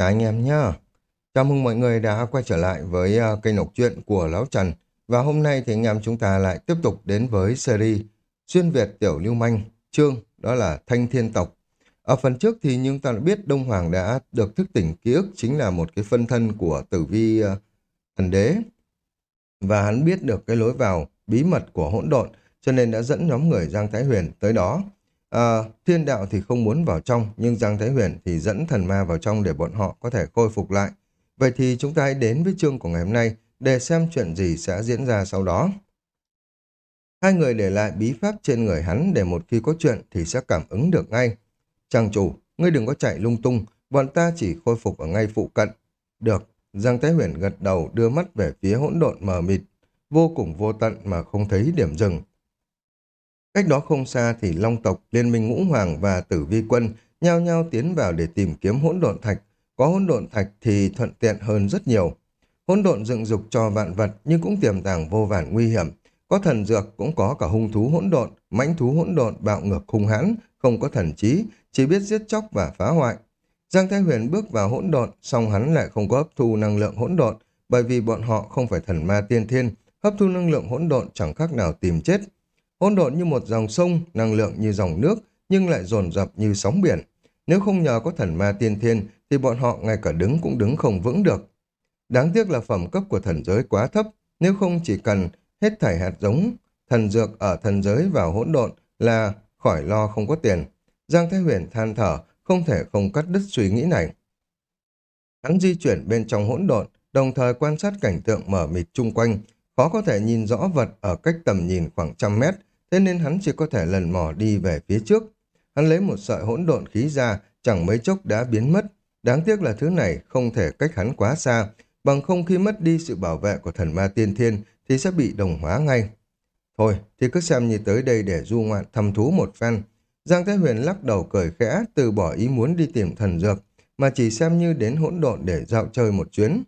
Các anh em nhá. Chào mừng mọi người đã quay trở lại với à, kênh đọc truyện của Lão Trần. Và hôm nay thì anh em chúng ta lại tiếp tục đến với series Xuyên Việt Tiểu Lưu Manh, chương đó là Thanh Thiên Tộc. Ở phần trước thì chúng ta đã biết Đông Hoàng đã được thức tỉnh ký ức chính là một cái phân thân của tử vi à, thần đế. Và hắn biết được cái lối vào bí mật của hỗn độn cho nên đã dẫn nhóm người Giang Thái Huyền tới đó. À, thiên đạo thì không muốn vào trong, nhưng Giang Thái Huyền thì dẫn thần ma vào trong để bọn họ có thể khôi phục lại. Vậy thì chúng ta hãy đến với chương của ngày hôm nay để xem chuyện gì sẽ diễn ra sau đó. Hai người để lại bí pháp trên người hắn để một khi có chuyện thì sẽ cảm ứng được ngay. Trang chủ, ngươi đừng có chạy lung tung, bọn ta chỉ khôi phục ở ngay phụ cận. Được, Giang Thái Huyền gật đầu đưa mắt về phía hỗn độn mờ mịt, vô cùng vô tận mà không thấy điểm dừng. Cách đó không xa thì Long tộc, Liên minh Ngũ Hoàng và Tử Vi Quân nhao nhao tiến vào để tìm kiếm hỗn độn thạch. Có hỗn độn thạch thì thuận tiện hơn rất nhiều. Hỗn độn dựng dục cho vạn vật nhưng cũng tiềm tàng vô vàn nguy hiểm. Có thần dược cũng có cả hung thú hỗn độn, mãnh thú hỗn độn bạo ngược hung hãn, không có thần trí, chỉ biết giết chóc và phá hoại. Giang Thái Huyền bước vào hỗn độn, song hắn lại không có hấp thu năng lượng hỗn độn, bởi vì bọn họ không phải thần ma tiên thiên, hấp thu năng lượng hỗn độn chẳng khác nào tìm chết. Hỗn độn như một dòng sông, năng lượng như dòng nước, nhưng lại dồn dập như sóng biển. Nếu không nhờ có thần ma tiên thiên, thì bọn họ ngay cả đứng cũng đứng không vững được. Đáng tiếc là phẩm cấp của thần giới quá thấp, nếu không chỉ cần hết thảy hạt giống, thần dược ở thần giới vào hỗn độn là khỏi lo không có tiền. Giang Thái Huyền than thở, không thể không cắt đứt suy nghĩ này. Hắn di chuyển bên trong hỗn độn, đồng thời quan sát cảnh tượng mở mịt chung quanh, khó có thể nhìn rõ vật ở cách tầm nhìn khoảng trăm mét, thế nên hắn chỉ có thể lần mò đi về phía trước. Hắn lấy một sợi hỗn độn khí ra, chẳng mấy chốc đã biến mất. Đáng tiếc là thứ này không thể cách hắn quá xa, bằng không khi mất đi sự bảo vệ của thần ma tiên thiên thì sẽ bị đồng hóa ngay. Thôi, thì cứ xem như tới đây để du ngoạn thăm thú một phen. Giang Thái Huyền lắc đầu cười khẽ, từ bỏ ý muốn đi tìm thần dược, mà chỉ xem như đến hỗn độn để dạo chơi một chuyến.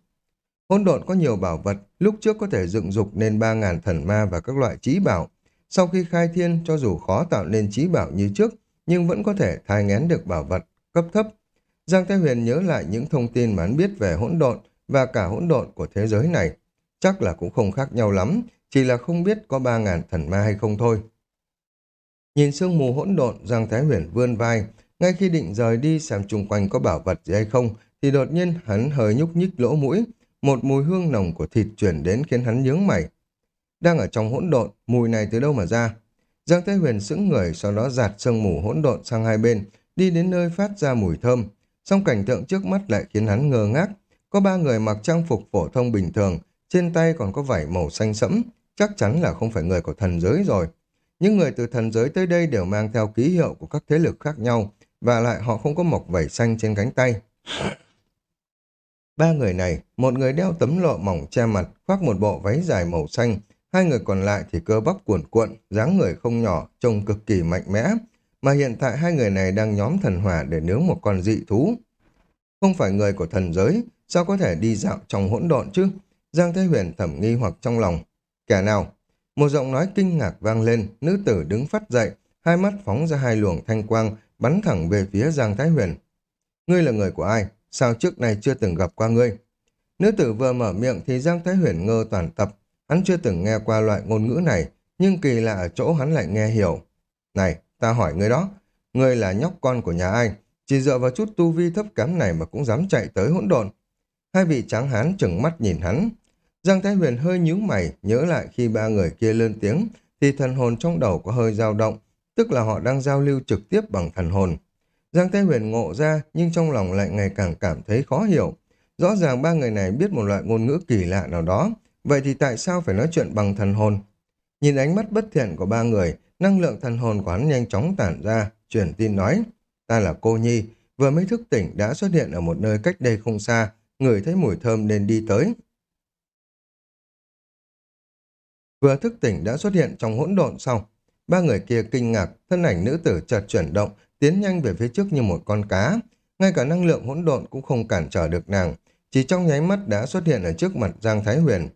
Hỗn độn có nhiều bảo vật, lúc trước có thể dựng dục nên 3.000 thần ma và các loại trí bảo, sau khi khai thiên, cho dù khó tạo nên trí bảo như trước, nhưng vẫn có thể thai ngén được bảo vật cấp thấp. Giang Thái Huyền nhớ lại những thông tin mà hắn biết về hỗn độn và cả hỗn độn của thế giới này. Chắc là cũng không khác nhau lắm, chỉ là không biết có ba ngàn thần ma hay không thôi. Nhìn sương mù hỗn độn, Giang Thái Huyền vươn vai, ngay khi định rời đi xem chung quanh có bảo vật gì hay không, thì đột nhiên hắn hơi nhúc nhích lỗ mũi, một mùi hương nồng của thịt chuyển đến khiến hắn nhướng mày đang ở trong hỗn độn, mùi này từ đâu mà ra? Giang Thế Huyền sững người, sau đó giạt sương mù hỗn độn sang hai bên, đi đến nơi phát ra mùi thơm. Song cảnh tượng trước mắt lại khiến hắn ngơ ngác. Có ba người mặc trang phục phổ thông bình thường, trên tay còn có vải màu xanh sẫm, chắc chắn là không phải người của thần giới rồi. Những người từ thần giới tới đây đều mang theo ký hiệu của các thế lực khác nhau, và lại họ không có mọc vảy xanh trên cánh tay. Ba người này, một người đeo tấm lọ mỏng che mặt, khoác một bộ váy dài màu xanh, Hai người còn lại thì cơ bắp cuồn cuộn, dáng người không nhỏ, trông cực kỳ mạnh mẽ. Mà hiện tại hai người này đang nhóm thần hỏa để nướng một con dị thú. Không phải người của thần giới, sao có thể đi dạo trong hỗn độn chứ? Giang Thế Huyền thẩm nghi hoặc trong lòng. Kẻ nào? Một giọng nói kinh ngạc vang lên, nữ tử đứng phát dậy, hai mắt phóng ra hai luồng thanh quang, bắn thẳng về phía Giang Thái Huyền. Ngươi là người của ai? Sao trước này chưa từng gặp qua ngươi? Nữ tử vừa mở miệng thì Giang Thái Huyền ngơ toàn tập, Hắn chưa từng nghe qua loại ngôn ngữ này, nhưng kỳ lạ ở chỗ hắn lại nghe hiểu. Này, ta hỏi ngươi đó, ngươi là nhóc con của nhà ai? Chỉ dựa vào chút tu vi thấp kém này mà cũng dám chạy tới hỗn độn. Hai vị tráng hán chừng mắt nhìn hắn. Giang Thái Huyền hơi nhíu mày, nhớ lại khi ba người kia lên tiếng, thì thần hồn trong đầu có hơi dao động, tức là họ đang giao lưu trực tiếp bằng thần hồn. Giang Thái Huyền ngộ ra, nhưng trong lòng lại ngày càng cảm thấy khó hiểu. Rõ ràng ba người này biết một loại ngôn ngữ kỳ lạ nào đó, Vậy thì tại sao phải nói chuyện bằng thần hồn? Nhìn ánh mắt bất thiện của ba người, năng lượng thần hồn của hắn nhanh chóng tản ra, truyền tin nói. Ta là cô Nhi, vừa mới thức tỉnh đã xuất hiện ở một nơi cách đây không xa, người thấy mùi thơm nên đi tới. Vừa thức tỉnh đã xuất hiện trong hỗn độn xong. Ba người kia kinh ngạc, thân ảnh nữ tử chợt chuyển động, tiến nhanh về phía trước như một con cá. Ngay cả năng lượng hỗn độn cũng không cản trở được nàng, chỉ trong nháy mắt đã xuất hiện ở trước mặt Giang Thái Huyền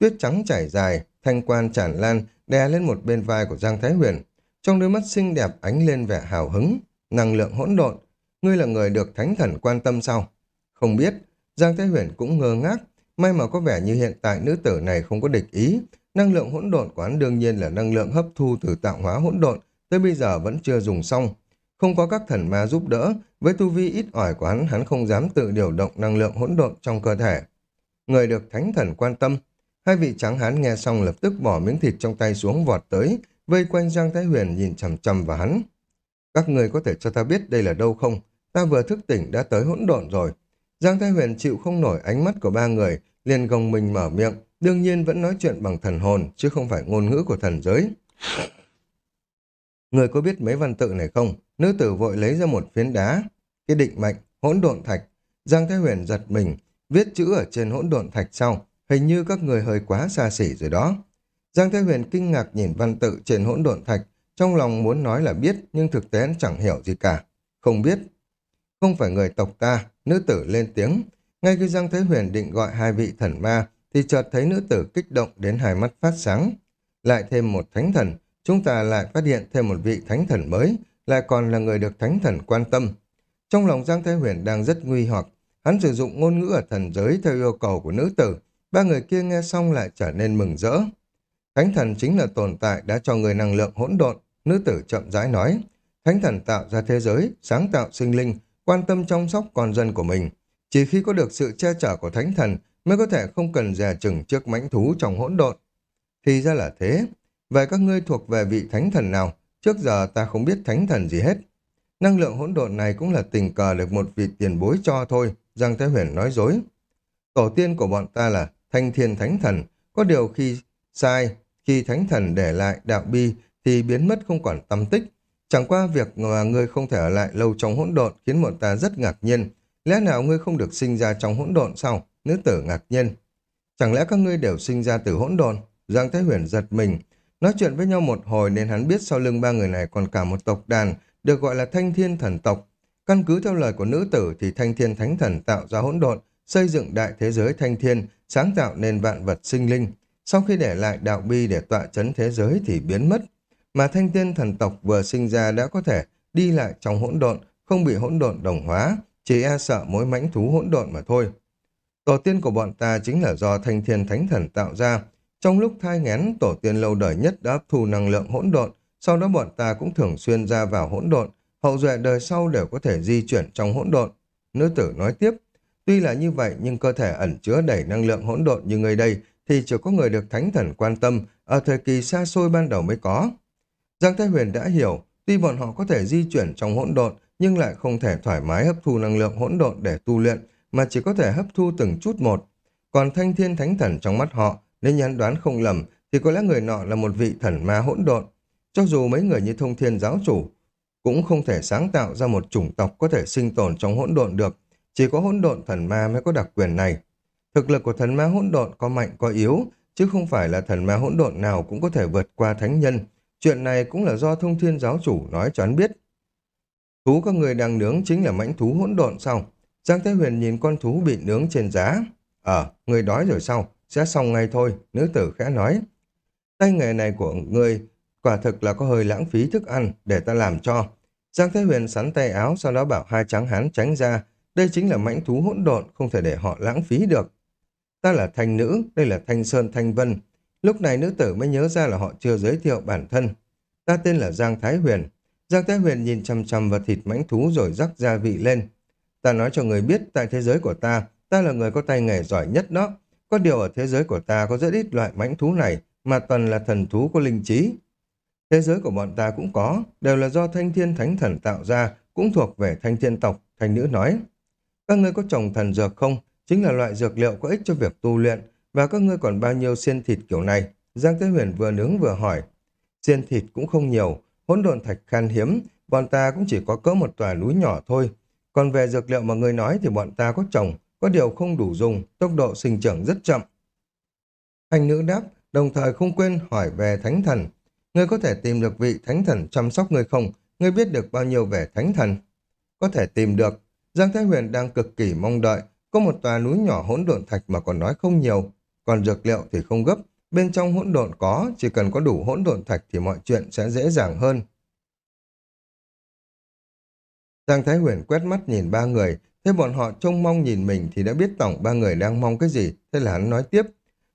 tuyết trắng chảy dài, thanh quan tràn lan, đè lên một bên vai của Giang Thái Huyền. Trong đôi mắt xinh đẹp ánh lên vẻ hào hứng, năng lượng hỗn độn. Ngươi là người được thánh thần quan tâm sao? Không biết, Giang Thái Huyền cũng ngơ ngác, may mà có vẻ như hiện tại nữ tử này không có địch ý, năng lượng hỗn độn của hắn đương nhiên là năng lượng hấp thu từ tạo hóa hỗn độn, tới bây giờ vẫn chưa dùng xong. Không có các thần ma giúp đỡ, với tu vi ít ỏi của hắn, hắn không dám tự điều động năng lượng hỗn độn trong cơ thể. Người được thánh thần quan tâm, hai vị trắng hán nghe xong lập tức bỏ miếng thịt trong tay xuống vọt tới, vây quanh Giang Thái Huyền nhìn chằm chằm vào hắn. Các người có thể cho ta biết đây là đâu không? Ta vừa thức tỉnh đã tới hỗn độn rồi. Giang Thái Huyền chịu không nổi ánh mắt của ba người, liền gồng mình mở miệng, đương nhiên vẫn nói chuyện bằng thần hồn, chứ không phải ngôn ngữ của thần giới. Người có biết mấy văn tự này không? Nữ tử vội lấy ra một phiến đá. Cái định mệnh, hỗn độn thạch. Giang Thái Huyền giật mình, viết chữ ở trên hỗn độn thạch sau. Hình như các người hơi quá xa xỉ rồi đó. Giang Thái Huyền kinh ngạc nhìn văn tự trên hỗn độn thạch, trong lòng muốn nói là biết, nhưng thực tế chẳng hiểu gì cả. Không biết. Không phải người tộc ta, nữ tử lên tiếng. Ngay khi Giang Thế Huyền định gọi hai vị thần ma, thì chợt thấy nữ tử kích động đến hai mắt phát sáng. Lại thêm một thánh thần, chúng ta lại phát hiện thêm một vị thánh thần mới, lại còn là người được thánh thần quan tâm. Trong lòng Giang Thế Huyền đang rất nguy hoặc, hắn sử dụng ngôn ngữ ở thần giới theo yêu cầu của nữ tử, ba người kia nghe xong lại trở nên mừng rỡ. Thánh thần chính là tồn tại đã cho người năng lượng hỗn độn, nữ tử chậm rãi nói. Thánh thần tạo ra thế giới, sáng tạo sinh linh, quan tâm chăm sóc con dân của mình. Chỉ khi có được sự che chở của thánh thần mới có thể không cần dè chừng trước mãnh thú trong hỗn độn. Thì ra là thế. Vậy các ngươi thuộc về vị thánh thần nào? Trước giờ ta không biết thánh thần gì hết. Năng lượng hỗn độn này cũng là tình cờ được một vị tiền bối cho thôi, Giang Thế Huyền nói dối. Tổ tiên của bọn ta là thanh thiên thánh thần, có điều khi sai, khi thánh thần để lại đạo bi thì biến mất không còn tâm tích. Chẳng qua việc mà ngươi không thể ở lại lâu trong hỗn độn khiến bọn ta rất ngạc nhiên. Lẽ nào ngươi không được sinh ra trong hỗn độn sao? Nữ tử ngạc nhiên. Chẳng lẽ các ngươi đều sinh ra từ hỗn độn? Giang Thái Huyền giật mình. Nói chuyện với nhau một hồi nên hắn biết sau lưng ba người này còn cả một tộc đàn được gọi là Thanh Thiên Thần Tộc. Căn cứ theo lời của nữ tử thì Thanh Thiên Thánh Thần tạo ra hỗn độn, xây dựng đại thế giới Thanh Thiên, sáng tạo nên vạn vật sinh linh. Sau khi để lại đạo bi để tọa chấn thế giới thì biến mất. Mà Thanh tiên Thần Tộc vừa sinh ra đã có thể đi lại trong hỗn độn, không bị hỗn độn đồng hóa, chỉ e sợ mối mãnh thú hỗn độn mà thôi. Tổ tiên của bọn ta chính là do thanh thiên thánh thần tạo ra. Trong lúc thai ngén, tổ tiên lâu đời nhất đã hấp thu năng lượng hỗn độn, sau đó bọn ta cũng thường xuyên ra vào hỗn độn, hậu duệ đời sau đều có thể di chuyển trong hỗn độn. Nữ tử nói tiếp, tuy là như vậy nhưng cơ thể ẩn chứa đầy năng lượng hỗn độn như người đây thì chỉ có người được thánh thần quan tâm, ở thời kỳ xa xôi ban đầu mới có. Giang Thái Huyền đã hiểu, tuy bọn họ có thể di chuyển trong hỗn độn nhưng lại không thể thoải mái hấp thu năng lượng hỗn độn để tu luyện, mà chỉ có thể hấp thu từng chút một. Còn thanh thiên thánh thần trong mắt họ, nếu nhắn đoán không lầm, thì có lẽ người nọ là một vị thần ma hỗn độn. Cho dù mấy người như thông thiên giáo chủ, cũng không thể sáng tạo ra một chủng tộc có thể sinh tồn trong hỗn độn được. Chỉ có hỗn độn thần ma mới có đặc quyền này. Thực lực của thần ma hỗn độn có mạnh có yếu, chứ không phải là thần ma hỗn độn nào cũng có thể vượt qua thánh nhân. Chuyện này cũng là do thông thiên giáo chủ nói cho hắn biết. Thú các người đang nướng chính là mãnh thú hỗn độn sao? Giang Thế Huyền nhìn con thú bị nướng trên giá. Ờ, người đói rồi sao? Sẽ xong ngay thôi, nữ tử khẽ nói. Tay nghề này của người quả thực là có hơi lãng phí thức ăn để ta làm cho. Giang Thế Huyền sắn tay áo sau đó bảo hai trắng hán tránh ra. Đây chính là mãnh thú hỗn độn, không thể để họ lãng phí được. Ta là thanh nữ, đây là thanh sơn thanh vân. Lúc này nữ tử mới nhớ ra là họ chưa giới thiệu bản thân. Ta tên là Giang Thái Huyền. Giang Thái Huyền nhìn chăm chăm vào thịt mãnh thú rồi rắc gia vị lên. Ta nói cho người biết, tại thế giới của ta, ta là người có tay nghề giỏi nhất đó. Có điều ở thế giới của ta có rất ít loại mãnh thú này, mà toàn là thần thú có linh trí. Thế giới của bọn ta cũng có, đều là do thanh thiên thánh thần tạo ra, cũng thuộc về thanh thiên tộc, thanh nữ nói. Các ngươi có trồng thần dược không? Chính là loại dược liệu có ích cho việc tu luyện, và các ngươi còn bao nhiêu xiên thịt kiểu này? Giang Thế Huyền vừa nướng vừa hỏi. Xiên thịt cũng không nhiều, hỗn độn thạch khan hiếm, bọn ta cũng chỉ có cỡ một tòa núi nhỏ thôi, còn về dược liệu mà người nói thì bọn ta có trồng, có điều không đủ dùng, tốc độ sinh trưởng rất chậm. Anh nữ đáp, đồng thời không quên hỏi về thánh thần. Ngươi có thể tìm được vị thánh thần chăm sóc ngươi không? Ngươi biết được bao nhiêu về thánh thần? Có thể tìm được. Giang Thái Huyền đang cực kỳ mong đợi. Có một tòa núi nhỏ hỗn độn thạch mà còn nói không nhiều. Còn dược liệu thì không gấp. Bên trong hỗn độn có, chỉ cần có đủ hỗn độn thạch thì mọi chuyện sẽ dễ dàng hơn. Giang Thái Huyền quét mắt nhìn ba người, thấy bọn họ trông mong nhìn mình thì đã biết tổng ba người đang mong cái gì, thế là hắn nói tiếp.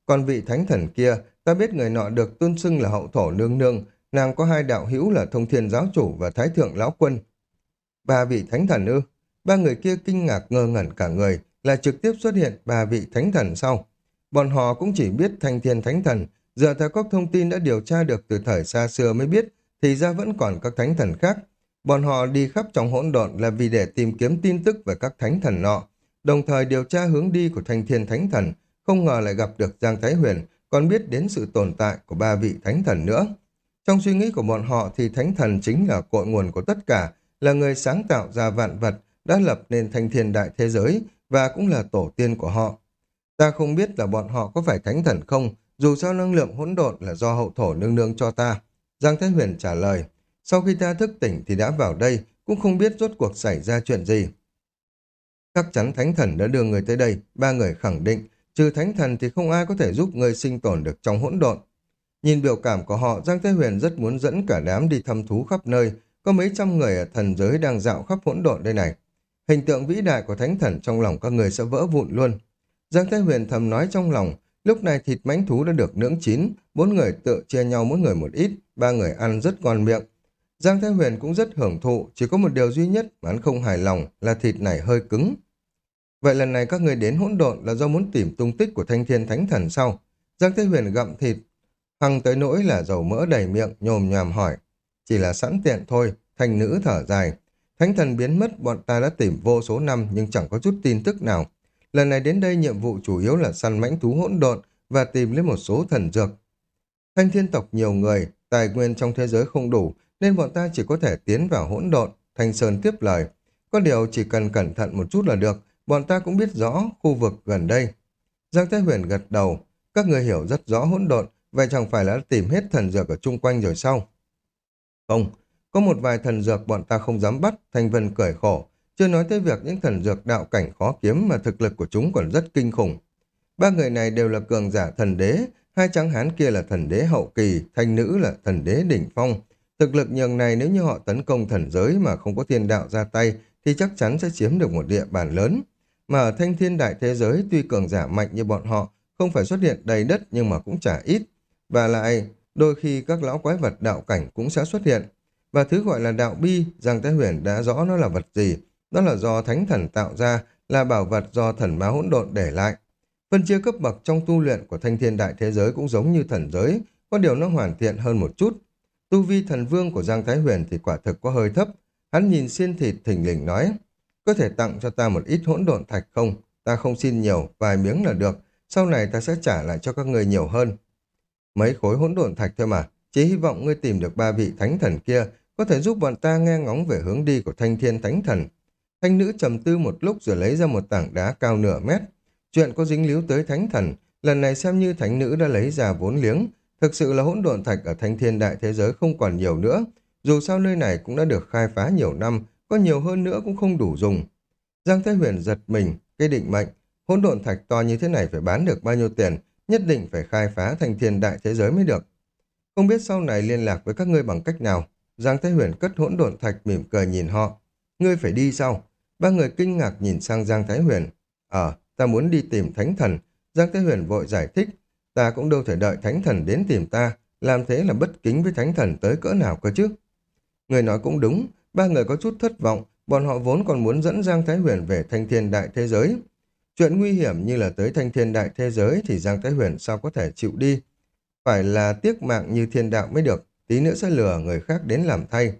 Còn vị thánh thần kia, ta biết người nọ được tôn xưng là hậu thổ nương nương, nàng có hai đạo hữu là thông thiên giáo chủ và thái thượng lão quân. Ba vị thánh thần ư? Ba người kia kinh ngạc ngơ ngẩn cả người, là trực tiếp xuất hiện ba vị thánh thần sau. Bọn họ cũng chỉ biết thanh thiên thánh thần, giờ theo các thông tin đã điều tra được từ thời xa xưa mới biết, thì ra vẫn còn các thánh thần khác. Bọn họ đi khắp trong hỗn độn là vì để tìm kiếm tin tức về các thánh thần nọ, đồng thời điều tra hướng đi của thanh thiên thánh thần, không ngờ lại gặp được Giang Thái Huyền, còn biết đến sự tồn tại của ba vị thánh thần nữa. Trong suy nghĩ của bọn họ thì thánh thần chính là cội nguồn của tất cả, là người sáng tạo ra vạn vật, đã lập nên thanh thiên đại thế giới và cũng là tổ tiên của họ. Ta không biết là bọn họ có phải thánh thần không, dù sao năng lượng hỗn độn là do hậu thổ nương nương cho ta. Giang Thái Huyền trả lời, sau khi ta thức tỉnh thì đã vào đây, cũng không biết rốt cuộc xảy ra chuyện gì. Chắc chắn thánh thần đã đưa người tới đây, ba người khẳng định, trừ thánh thần thì không ai có thể giúp người sinh tồn được trong hỗn độn. Nhìn biểu cảm của họ, Giang Thế Huyền rất muốn dẫn cả đám đi thăm thú khắp nơi, có mấy trăm người ở thần giới đang dạo khắp hỗn độn đây này. Hình tượng vĩ đại của thánh thần trong lòng các người sẽ vỡ vụn luôn. Giang thái Huyền thầm nói trong lòng, lúc này thịt mãnh thú đã được nướng chín, bốn người tự chia nhau mỗi người một ít, ba người ăn rất ngon miệng. Giang thái Huyền cũng rất hưởng thụ, chỉ có một điều duy nhất mà hắn không hài lòng là thịt này hơi cứng. Vậy lần này các người đến hỗn độn là do muốn tìm tung tích của thanh thiên thánh thần sau. Giang Thế Huyền gặm thịt, hăng tới nỗi là dầu mỡ đầy miệng, nhồm nhòm hỏi. Chỉ là sẵn tiện thôi, thanh nữ thở dài. Thánh thần biến mất, bọn ta đã tìm vô số năm nhưng chẳng có chút tin tức nào. Lần này đến đây nhiệm vụ chủ yếu là săn mãnh thú hỗn độn và tìm lấy một số thần dược. Thanh thiên tộc nhiều người, tài nguyên trong thế giới không đủ, nên bọn ta chỉ có thể tiến vào hỗn độn. Thanh Sơn tiếp lời. Có điều chỉ cần cẩn thận một chút là được, bọn ta cũng biết rõ khu vực gần đây. Giang Thái Huyền gật đầu, các người hiểu rất rõ hỗn độn, vậy chẳng phải là tìm hết thần dược ở chung quanh rồi sao? Không, có một vài thần dược bọn ta không dám bắt, Thanh Vân cười khổ. Chưa nói tới việc những thần dược đạo cảnh khó kiếm mà thực lực của chúng còn rất kinh khủng. Ba người này đều là cường giả thần đế, hai trắng hán kia là thần đế hậu kỳ, thanh nữ là thần đế đỉnh phong. Thực lực nhường này nếu như họ tấn công thần giới mà không có thiên đạo ra tay thì chắc chắn sẽ chiếm được một địa bàn lớn. Mà ở thanh thiên đại thế giới tuy cường giả mạnh như bọn họ không phải xuất hiện đầy đất nhưng mà cũng chả ít. Và lại, đôi khi các lão quái vật đạo cảnh cũng sẽ xuất hiện. Và thứ gọi là đạo bi, Giang Thái Huyền đã rõ nó là vật gì. Đó là do thánh thần tạo ra, là bảo vật do thần ma hỗn độn để lại. Phân chia cấp bậc trong tu luyện của thanh thiên đại thế giới cũng giống như thần giới, có điều nó hoàn thiện hơn một chút. Tu vi thần vương của Giang Thái Huyền thì quả thực có hơi thấp. Hắn nhìn xiên thịt thỉnh lình nói, có thể tặng cho ta một ít hỗn độn thạch không? Ta không xin nhiều, vài miếng là được. Sau này ta sẽ trả lại cho các người nhiều hơn. Mấy khối hỗn độn thạch thôi mà. Chỉ hy vọng ngươi tìm được ba vị thánh thần kia có thể giúp bọn ta nghe ngóng về hướng đi của thanh thiên thánh thần. Thanh nữ trầm tư một lúc rồi lấy ra một tảng đá cao nửa mét. Chuyện có dính líu tới thánh thần, lần này xem như thánh nữ đã lấy ra vốn liếng. Thực sự là hỗn độn thạch ở thanh thiên đại thế giới không còn nhiều nữa. Dù sao nơi này cũng đã được khai phá nhiều năm, có nhiều hơn nữa cũng không đủ dùng. Giang Thái Huyền giật mình, cái định mệnh, hỗn độn thạch to như thế này phải bán được bao nhiêu tiền, nhất định phải khai phá thành thiên đại thế giới mới được. Không biết sau này liên lạc với các ngươi bằng cách nào, Giang Thái Huyền cất hỗn độn thạch mỉm cười nhìn họ. Ngươi phải đi sao? Ba người kinh ngạc nhìn sang Giang Thái Huyền. Ờ, ta muốn đi tìm thánh thần. Giang Thái Huyền vội giải thích. Ta cũng đâu thể đợi thánh thần đến tìm ta. Làm thế là bất kính với thánh thần tới cỡ nào cơ chứ? Người nói cũng đúng. Ba người có chút thất vọng. Bọn họ vốn còn muốn dẫn Giang Thái Huyền về thanh thiên đại thế giới. Chuyện nguy hiểm như là tới thanh thiên đại thế giới thì Giang Thái Huyền sao có thể chịu đi. Phải là tiếc mạng như thiên đạo mới được tí nữa sẽ lừa người khác đến làm thay.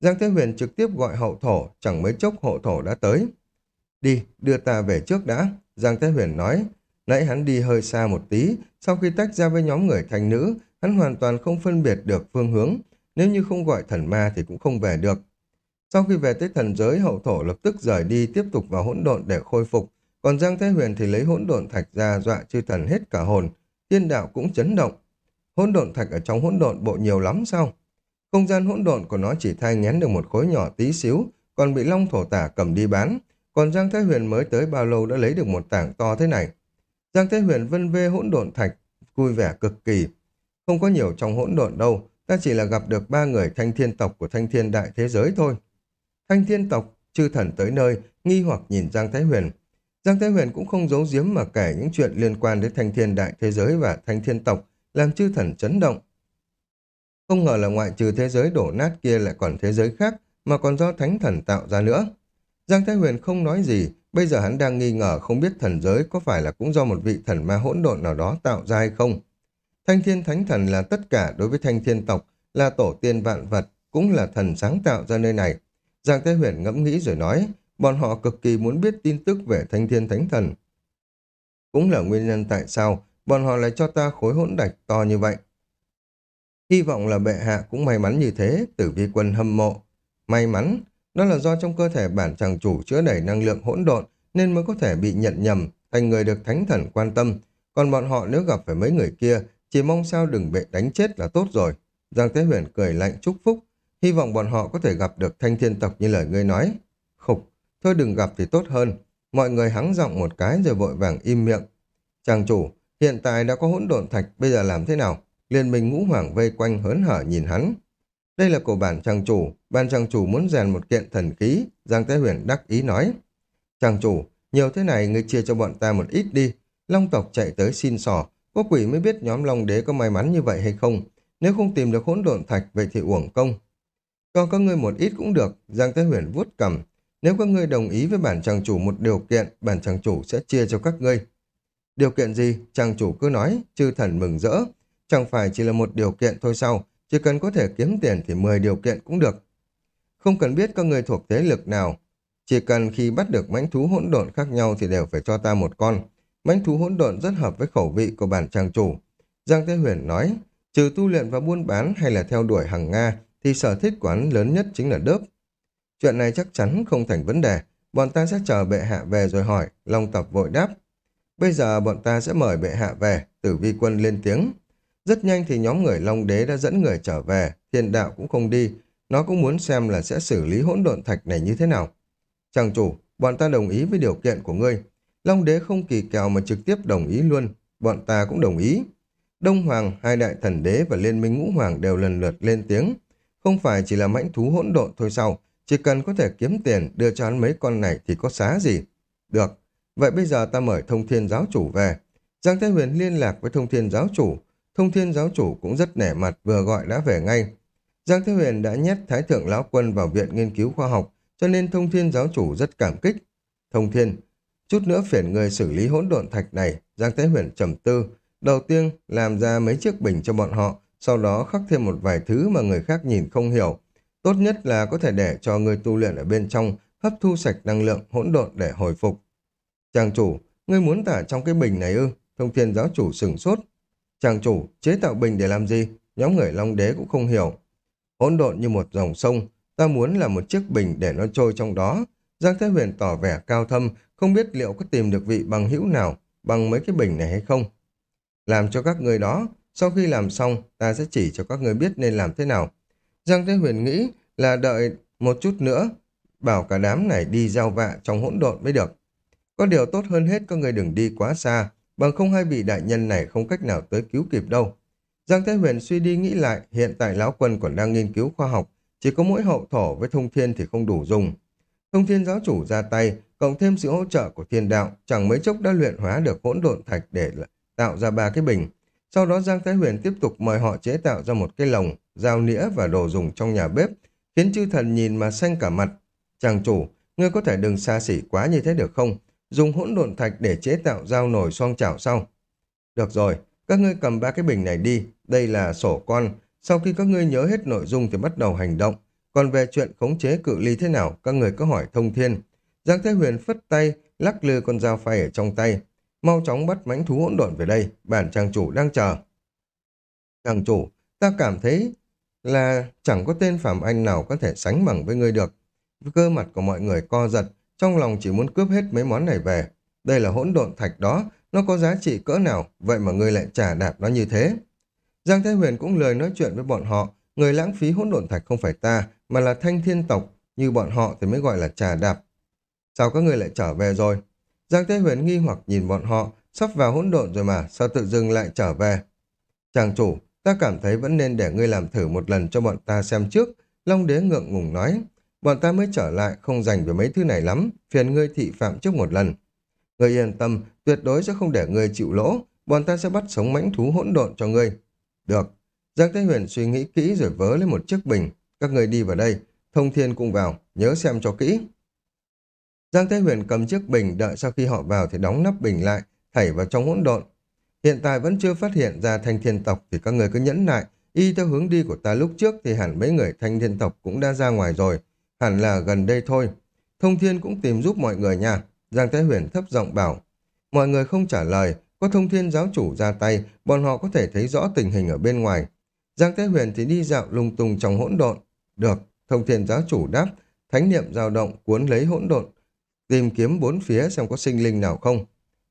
Giang Thế Huyền trực tiếp gọi hậu thổ, chẳng mấy chốc hậu thổ đã tới. Đi, đưa ta về trước đã, Giang Thế Huyền nói. Nãy hắn đi hơi xa một tí, sau khi tách ra với nhóm người thành nữ, hắn hoàn toàn không phân biệt được phương hướng, nếu như không gọi thần ma thì cũng không về được. Sau khi về tới thần giới, hậu thổ lập tức rời đi tiếp tục vào hỗn độn để khôi phục, còn Giang Thế Huyền thì lấy hỗn độn thạch ra dọa chư thần hết cả hồn, Tiên đạo cũng chấn động. Hỗn độn thạch ở trong hỗn độn bộ nhiều lắm sao? Không gian hỗn độn của nó chỉ thay ngén được một khối nhỏ tí xíu, còn bị Long Thổ Tả cầm đi bán. Còn Giang Thái Huyền mới tới bao lâu đã lấy được một tảng to thế này. Giang Thái Huyền vân vê hỗn độn thạch, vui vẻ cực kỳ. Không có nhiều trong hỗn độn đâu, ta chỉ là gặp được ba người thanh thiên tộc của thanh thiên đại thế giới thôi. Thanh thiên tộc, chư thần tới nơi, nghi hoặc nhìn Giang Thái Huyền. Giang Thái Huyền cũng không giấu giếm mà kể những chuyện liên quan đến thanh thiên đại thế giới và thanh thiên tộc, làm chư thần chấn động. Không ngờ là ngoại trừ thế giới đổ nát kia lại còn thế giới khác, mà còn do thánh thần tạo ra nữa. Giang Thái Huyền không nói gì, bây giờ hắn đang nghi ngờ không biết thần giới có phải là cũng do một vị thần ma hỗn độn nào đó tạo ra hay không. Thanh thiên thánh thần là tất cả đối với thanh thiên tộc, là tổ tiên vạn vật, cũng là thần sáng tạo ra nơi này. Giang Thái Huyền ngẫm nghĩ rồi nói, bọn họ cực kỳ muốn biết tin tức về thanh thiên thánh thần. Cũng là nguyên nhân tại sao bọn họ lại cho ta khối hỗn đạch to như vậy. Hy vọng là bệ hạ cũng may mắn như thế, tử vi quân hâm mộ. May mắn, đó là do trong cơ thể bản chàng chủ chứa đẩy năng lượng hỗn độn nên mới có thể bị nhận nhầm thành người được thánh thần quan tâm. Còn bọn họ nếu gặp phải mấy người kia, chỉ mong sao đừng bị đánh chết là tốt rồi. Giang Thế Huyền cười lạnh chúc phúc, hy vọng bọn họ có thể gặp được thanh thiên tộc như lời ngươi nói. Khục, thôi đừng gặp thì tốt hơn. Mọi người hắng giọng một cái rồi vội vàng im miệng. Chàng chủ, hiện tại đã có hỗn độn thạch, bây giờ làm thế nào? Liên minh ngũ hoàng vây quanh hớn hở nhìn hắn. Đây là của bản trang chủ, ban trang chủ muốn rèn một kiện thần khí, Giang thái Huyền đắc ý nói. Trang chủ, nhiều thế này ngươi chia cho bọn ta một ít đi. Long tộc chạy tới xin sò, có quỷ mới biết nhóm Long đế có may mắn như vậy hay không. Nếu không tìm được hỗn độn thạch, vậy thì uổng công. Cho các ngươi một ít cũng được, Giang thái Huyền vuốt cầm. Nếu các ngươi đồng ý với bản trang chủ một điều kiện, bản trang chủ sẽ chia cho các ngươi. Điều kiện gì? Trang chủ cứ nói, chư thần mừng rỡ. Chẳng phải chỉ là một điều kiện thôi sao, chỉ cần có thể kiếm tiền thì 10 điều kiện cũng được. Không cần biết các người thuộc thế lực nào, chỉ cần khi bắt được mãnh thú hỗn độn khác nhau thì đều phải cho ta một con. Mãnh thú hỗn độn rất hợp với khẩu vị của bản trang chủ. Giang Thế Huyền nói, trừ tu luyện và buôn bán hay là theo đuổi hàng Nga, thì sở thích quán lớn nhất chính là đớp. Chuyện này chắc chắn không thành vấn đề, bọn ta sẽ chờ bệ hạ về rồi hỏi, Long Tập vội đáp. Bây giờ bọn ta sẽ mời bệ hạ về, tử vi quân lên tiếng. Rất nhanh thì nhóm người Long Đế đã dẫn người trở về, thiên đạo cũng không đi, nó cũng muốn xem là sẽ xử lý hỗn độn thạch này như thế nào. Chàng chủ, bọn ta đồng ý với điều kiện của ngươi. Long Đế không kỳ kèo mà trực tiếp đồng ý luôn, bọn ta cũng đồng ý. Đông Hoàng, hai đại thần đế và liên minh ngũ hoàng đều lần lượt lên tiếng. Không phải chỉ là mãnh thú hỗn độn thôi sao, chỉ cần có thể kiếm tiền đưa cho hắn mấy con này thì có xá gì. Được, vậy bây giờ ta mời thông thiên giáo chủ về. Giang Thái Huyền liên lạc với thông thiên giáo chủ, Thông thiên giáo chủ cũng rất nể mặt vừa gọi đã về ngay. Giang Thế Huyền đã nhét Thái Thượng Lão Quân vào Viện Nghiên cứu Khoa học, cho nên thông thiên giáo chủ rất cảm kích. Thông thiên, chút nữa phiền người xử lý hỗn độn thạch này, Giang Thế Huyền trầm tư. Đầu tiên, làm ra mấy chiếc bình cho bọn họ, sau đó khắc thêm một vài thứ mà người khác nhìn không hiểu. Tốt nhất là có thể để cho người tu luyện ở bên trong hấp thu sạch năng lượng hỗn độn để hồi phục. Chàng chủ, ngươi muốn tả trong cái bình này ư? Thông thiên giáo chủ sửng sốt, Chàng chủ, chế tạo bình để làm gì? Nhóm người Long Đế cũng không hiểu. Hỗn độn như một dòng sông, ta muốn là một chiếc bình để nó trôi trong đó. Giang Thế Huyền tỏ vẻ cao thâm, không biết liệu có tìm được vị bằng hữu nào bằng mấy cái bình này hay không. Làm cho các người đó, sau khi làm xong, ta sẽ chỉ cho các người biết nên làm thế nào. Giang Thế Huyền nghĩ là đợi một chút nữa, bảo cả đám này đi giao vạ trong hỗn độn mới được. Có điều tốt hơn hết các người đừng đi quá xa, bằng không hai vị đại nhân này không cách nào tới cứu kịp đâu. Giang Thái Huyền suy đi nghĩ lại, hiện tại lão quân còn đang nghiên cứu khoa học, chỉ có mỗi hậu thổ với thông thiên thì không đủ dùng. Thông thiên giáo chủ ra tay, cộng thêm sự hỗ trợ của thiên đạo, chẳng mấy chốc đã luyện hóa được hỗn độn thạch để tạo ra ba cái bình. Sau đó Giang Thái Huyền tiếp tục mời họ chế tạo ra một cái lồng, dao nĩa và đồ dùng trong nhà bếp, khiến chư thần nhìn mà xanh cả mặt. Chàng chủ, ngươi có thể đừng xa xỉ quá như thế được không? Dùng hỗn độn thạch để chế tạo dao nồi xoong chảo sau. Được rồi, các ngươi cầm ba cái bình này đi, đây là sổ con. Sau khi các ngươi nhớ hết nội dung thì bắt đầu hành động. Còn về chuyện khống chế cự ly thế nào, các người có hỏi thông thiên. Giang Thế Huyền phất tay, lắc lư con dao phay ở trong tay. Mau chóng bắt mãnh thú hỗn độn về đây, bản trang chủ đang chờ. Trang chủ, ta cảm thấy là chẳng có tên Phạm Anh nào có thể sánh bằng với ngươi được. Cơ mặt của mọi người co giật, trong lòng chỉ muốn cướp hết mấy món này về. Đây là hỗn độn thạch đó, nó có giá trị cỡ nào, vậy mà ngươi lại trả đạp nó như thế. Giang Thái Huyền cũng lời nói chuyện với bọn họ, người lãng phí hỗn độn thạch không phải ta, mà là thanh thiên tộc, như bọn họ thì mới gọi là trà đạp. Sao các người lại trở về rồi? Giang Thế Huyền nghi hoặc nhìn bọn họ, sắp vào hỗn độn rồi mà, sao tự dưng lại trở về? Chàng chủ, ta cảm thấy vẫn nên để ngươi làm thử một lần cho bọn ta xem trước, Long Đế ngượng ngùng nói bọn ta mới trở lại không dành về mấy thứ này lắm, phiền ngươi thị phạm trước một lần. Ngươi yên tâm, tuyệt đối sẽ không để ngươi chịu lỗ, bọn ta sẽ bắt sống mãnh thú hỗn độn cho ngươi. Được. Giang Thế Huyền suy nghĩ kỹ rồi vớ lên một chiếc bình. Các người đi vào đây, thông thiên cùng vào, nhớ xem cho kỹ. Giang Thế Huyền cầm chiếc bình đợi sau khi họ vào thì đóng nắp bình lại, thảy vào trong hỗn độn. Hiện tại vẫn chưa phát hiện ra thanh thiên tộc thì các người cứ nhẫn nại, y theo hướng đi của ta lúc trước thì hẳn mấy người thanh thiên tộc cũng đã ra ngoài rồi, hẳn là gần đây thôi. Thông thiên cũng tìm giúp mọi người nha. Giang Thế Huyền thấp giọng bảo. Mọi người không trả lời, có thông thiên giáo chủ ra tay, bọn họ có thể thấy rõ tình hình ở bên ngoài. Giang Thế Huyền thì đi dạo lung tung trong hỗn độn. Được, thông thiên giáo chủ đáp, thánh niệm dao động cuốn lấy hỗn độn, tìm kiếm bốn phía xem có sinh linh nào không.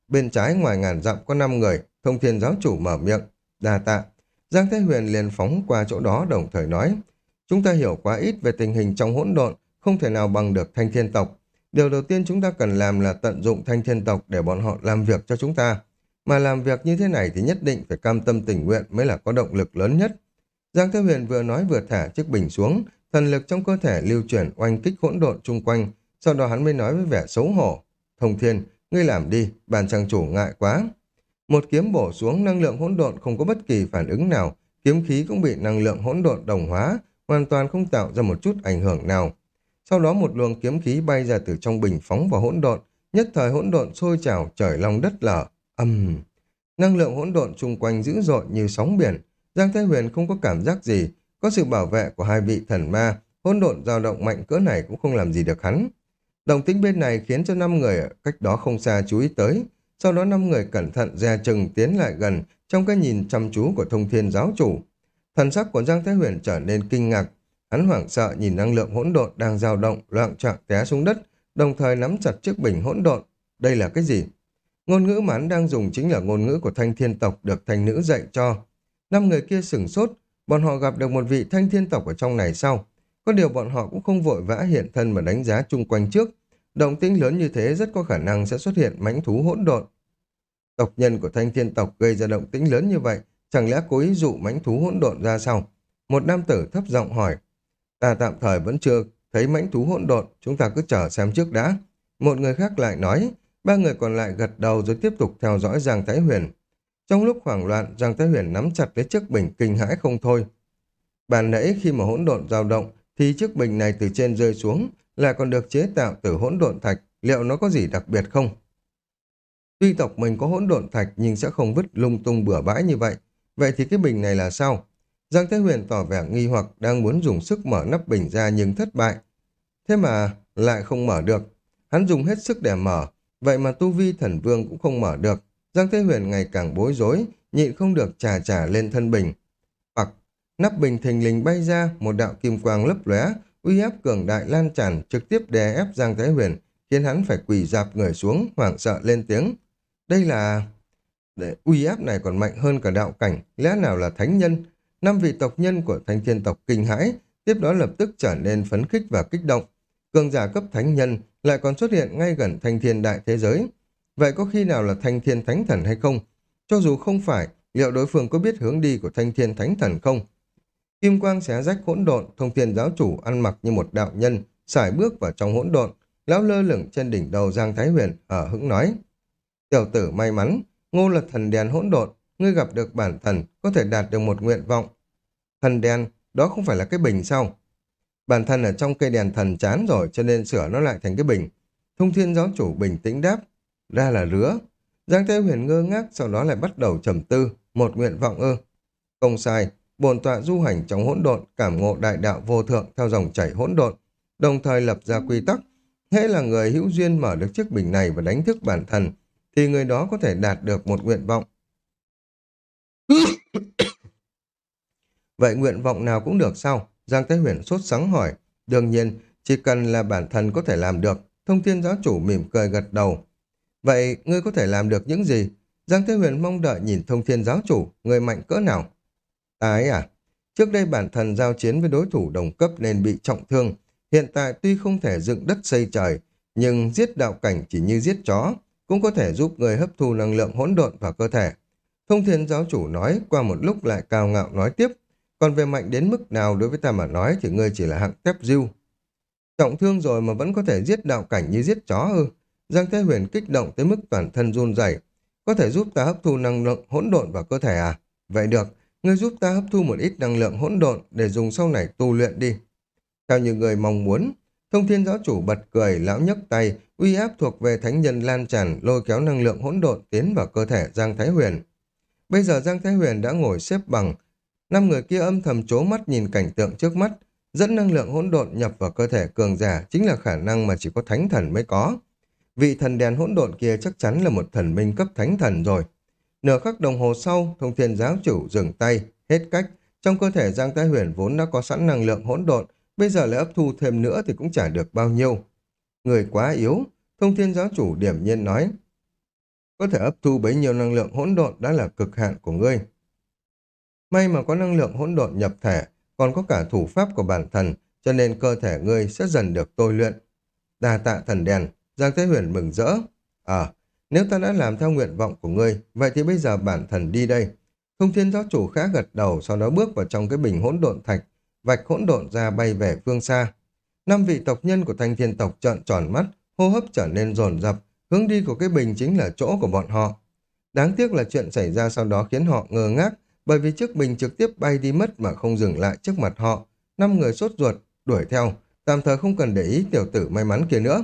Bên trái ngoài ngàn dặm có năm người, thông thiên giáo chủ mở miệng, đa tạ. Giang Thế Huyền liền phóng qua chỗ đó đồng thời nói, chúng ta hiểu quá ít về tình hình trong hỗn độn, không thể nào bằng được thanh thiên tộc. Điều đầu tiên chúng ta cần làm là tận dụng thanh thiên tộc để bọn họ làm việc cho chúng ta. Mà làm việc như thế này thì nhất định phải cam tâm tình nguyện mới là có động lực lớn nhất. Giang Thế Huyền vừa nói vừa thả chiếc bình xuống, thần lực trong cơ thể lưu chuyển oanh kích hỗn độn chung quanh, sau đó hắn mới nói với vẻ xấu hổ. Thông thiên, ngươi làm đi, bàn trang chủ ngại quá. Một kiếm bổ xuống năng lượng hỗn độn không có bất kỳ phản ứng nào, kiếm khí cũng bị năng lượng hỗn độn đồng hóa, hoàn toàn không tạo ra một chút ảnh hưởng nào. Sau đó một luồng kiếm khí bay ra từ trong bình phóng vào hỗn độn, nhất thời hỗn độn sôi trào trời long đất lở, âm. Năng lượng hỗn độn xung quanh dữ dội như sóng biển, Giang Thái Huyền không có cảm giác gì, có sự bảo vệ của hai vị thần ma, hỗn độn dao động mạnh cỡ này cũng không làm gì được hắn. Động tính bên này khiến cho năm người ở cách đó không xa chú ý tới, sau đó năm người cẩn thận ra chừng tiến lại gần trong cái nhìn chăm chú của thông thiên giáo chủ. Thần sắc của Giang Thái Huyền trở nên kinh ngạc, hắn hoảng sợ nhìn năng lượng hỗn độn đang dao động, loạn trạng té xuống đất, đồng thời nắm chặt chiếc bình hỗn độn. Đây là cái gì? Ngôn ngữ mà hắn đang dùng chính là ngôn ngữ của thanh thiên tộc được thanh nữ dạy cho. Năm người kia sửng sốt, bọn họ gặp được một vị thanh thiên tộc ở trong này sau. Có điều bọn họ cũng không vội vã hiện thân mà đánh giá chung quanh trước. Động tĩnh lớn như thế rất có khả năng sẽ xuất hiện mãnh thú hỗn độn. Tộc nhân của thanh thiên tộc gây ra động tĩnh lớn như vậy, chẳng lẽ cố ý dụ mãnh thú hỗn độn ra sao? Một nam tử thấp giọng hỏi. Ta tạm thời vẫn chưa thấy mãnh thú hỗn độn, chúng ta cứ chờ xem trước đã. Một người khác lại nói, ba người còn lại gật đầu rồi tiếp tục theo dõi Giang Thái Huyền. Trong lúc hoảng loạn, Giang Thái Huyền nắm chặt lấy chiếc bình kinh hãi không thôi. Bàn nãy khi mà hỗn độn dao động, thì chiếc bình này từ trên rơi xuống, lại còn được chế tạo từ hỗn độn thạch, liệu nó có gì đặc biệt không? Tuy tộc mình có hỗn độn thạch nhưng sẽ không vứt lung tung bừa bãi như vậy. Vậy thì cái bình này là sao? Giang Thế Huyền tỏ vẻ nghi hoặc đang muốn dùng sức mở nắp bình ra nhưng thất bại. Thế mà lại không mở được. Hắn dùng hết sức để mở, vậy mà tu vi thần vương cũng không mở được. Giang Thế Huyền ngày càng bối rối, nhịn không được trà trà lên thân bình. Hoặc, nắp bình thình lình bay ra, một đạo kim quang lấp lóe, uy áp cường đại lan tràn trực tiếp đè ép Giang Thế Huyền, khiến hắn phải quỳ dạp người xuống, hoảng sợ lên tiếng. Đây là... Để uy áp này còn mạnh hơn cả đạo cảnh, lẽ nào là thánh nhân? Năm vị tộc nhân của thanh thiên tộc kinh hãi, tiếp đó lập tức trở nên phấn khích và kích động. Cường giả cấp thánh nhân lại còn xuất hiện ngay gần thanh thiên đại thế giới. Vậy có khi nào là thanh thiên thánh thần hay không? Cho dù không phải, liệu đối phương có biết hướng đi của thanh thiên thánh thần không? Kim quang xé rách hỗn độn, thông thiên giáo chủ ăn mặc như một đạo nhân, xài bước vào trong hỗn độn, lão lơ lửng trên đỉnh đầu Giang Thái Huyền, ở hững nói. Tiểu tử may mắn, ngô là thần đèn hỗn độn, ngươi gặp được bản thần, có thể đạt được một nguyện vọng. Thần đèn, đó không phải là cái bình sao? Bản thân ở trong cây đèn thần chán rồi cho nên sửa nó lại thành cái bình. Thông thiên giáo chủ bình tĩnh đáp, ra là rứa. Giang Thế Huyền ngơ ngác sau đó lại bắt đầu trầm tư, một nguyện vọng ư. Không sai, bồn tọa du hành trong hỗn độn, cảm ngộ đại đạo vô thượng theo dòng chảy hỗn độn, đồng thời lập ra quy tắc. Hễ là người hữu duyên mở được chiếc bình này và đánh thức bản thân, thì người đó có thể đạt được một nguyện vọng. Vậy nguyện vọng nào cũng được sao? Giang Thái Huyền sốt sắng hỏi. Đương nhiên, chỉ cần là bản thân có thể làm được. Thông thiên giáo chủ mỉm cười gật đầu. Vậy ngươi có thể làm được những gì? Giang Thế Huyền mong đợi nhìn thông thiên giáo chủ, người mạnh cỡ nào? Ta ấy à? Trước đây bản thân giao chiến với đối thủ đồng cấp nên bị trọng thương. Hiện tại tuy không thể dựng đất xây trời, nhưng giết đạo cảnh chỉ như giết chó, cũng có thể giúp người hấp thu năng lượng hỗn độn vào cơ thể. Thông thiên giáo chủ nói, qua một lúc lại cao ngạo nói tiếp, còn về mạnh đến mức nào đối với ta mà nói thì ngươi chỉ là hạng tép diêu. Trọng thương rồi mà vẫn có thể giết đạo cảnh như giết chó ư. Giang Thế Huyền kích động tới mức toàn thân run rẩy. Có thể giúp ta hấp thu năng lượng hỗn độn vào cơ thể à? Vậy được, ngươi giúp ta hấp thu một ít năng lượng hỗn độn để dùng sau này tu luyện đi. Theo như người mong muốn, thông thiên giáo chủ bật cười, lão nhấc tay, uy áp thuộc về thánh nhân lan tràn, lôi kéo năng lượng hỗn độn tiến vào cơ thể Giang Thái Huyền. Bây giờ Giang Thái Huyền đã ngồi xếp bằng, năm người kia âm thầm chố mắt nhìn cảnh tượng trước mắt, dẫn năng lượng hỗn độn nhập vào cơ thể cường giả chính là khả năng mà chỉ có thánh thần mới có. Vị thần đèn hỗn độn kia chắc chắn là một thần minh cấp thánh thần rồi. Nửa khắc đồng hồ sau, thông thiên giáo chủ dừng tay, hết cách. Trong cơ thể Giang Thái Huyền vốn đã có sẵn năng lượng hỗn độn, bây giờ lại hấp thu thêm nữa thì cũng chả được bao nhiêu. Người quá yếu, thông thiên giáo chủ điểm nhiên nói. Có thể hấp thu bấy nhiêu năng lượng hỗn độn đã là cực hạn của ngươi. May mà có năng lượng hỗn độn nhập thể, còn có cả thủ pháp của bản thần, cho nên cơ thể ngươi sẽ dần được tôi luyện. Đà tạ thần đèn, Giang Thế Huyền mừng rỡ. à nếu ta đã làm theo nguyện vọng của ngươi, vậy thì bây giờ bản thần đi đây. Thông thiên giáo chủ khá gật đầu, sau đó bước vào trong cái bình hỗn độn thạch, vạch hỗn độn ra bay về phương xa. Năm vị tộc nhân của thanh thiên tộc trợn tròn mắt, hô hấp trở nên dồn dập, hướng đi của cái bình chính là chỗ của bọn họ. Đáng tiếc là chuyện xảy ra sau đó khiến họ ngơ ngác, bởi vì chiếc bình trực tiếp bay đi mất mà không dừng lại trước mặt họ. Năm người sốt ruột, đuổi theo, tạm thời không cần để ý tiểu tử may mắn kia nữa.